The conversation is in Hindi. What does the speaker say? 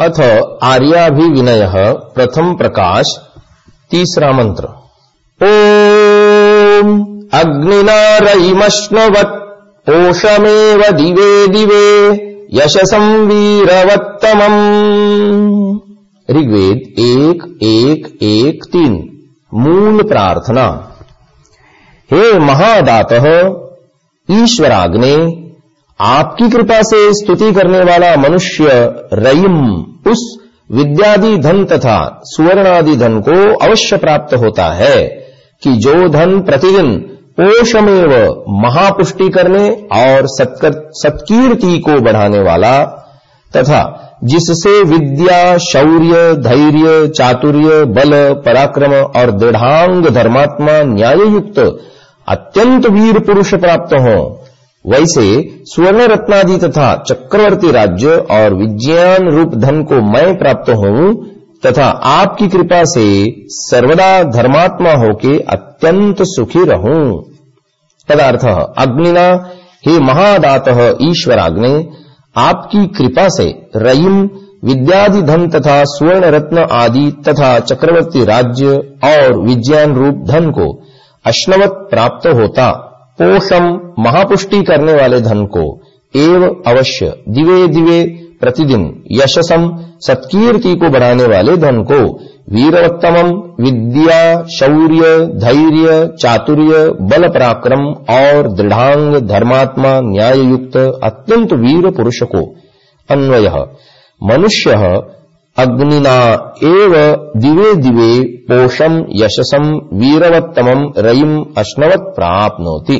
अथ आर्याभिविनय प्रथम प्रकाश, तीसरा मंत्र। ओम अग्निना रयिमश्नवत् पोषमेव दिवे दिवे यशसं वीरवत्तमम् ऋग्वेद एक एक एक, तीन, मूल प्रार्थना। हे महादात, ईश्वराग्ने आपकी कृपा से स्तुति करने वाला मनुष्य रईम, उस विद्यादि धन तथा सुवर्णादि धन को अवश्य प्राप्त होता है कि जो धन प्रतिदिन पोषमेव महापुष्टि करने और सत्कीर्ति को बढ़ाने वाला तथा जिससे विद्या, शौर्य, धैर्य, चातुर्य, बल, पराक्रम और दृढ़ांग धर्मात्मा न्याय युक्त अत्यंत वीर पुरुष प्राप्त हो। वैसे स्वर्ण रत्नादि तथा चक्रवर्ती राज्य और विज्ञान रूप धन को मैं प्राप्त हूँ तथा आपकी कृपा से सर्वदा धर्मात्मा होके अत्यंत सुखी रहूँ। पदार्थ अग्निना, हे महादात ईश्वराग्ने, आपकी कृपा से रईम, विद्यादि धन तथा स्वर्ण रत्न आदि तथा चक्रवर्ती राज्य और विज्ञान रूप धन को अश्नवत प्राप्त होता। पोषम महापुष्टि करने वाले धन को एव अवश्य दिवे दिवे प्रतिदिन यशसम सत्कीर्ति को बढ़ाने वाले धन को वीरवत्तम विद्या, शौर्य, धैर्य, चातुर्य, बल पराक्रम और दृढ़ांग धर्मात्मा न्याय युक्त अत्यंत वीर पुरुष को अन्वय। मनुष्य अग्निना एव दिवे दिवे पोषम यशसम वीरवत्तम रयिम अश्नवत प्राप्नोति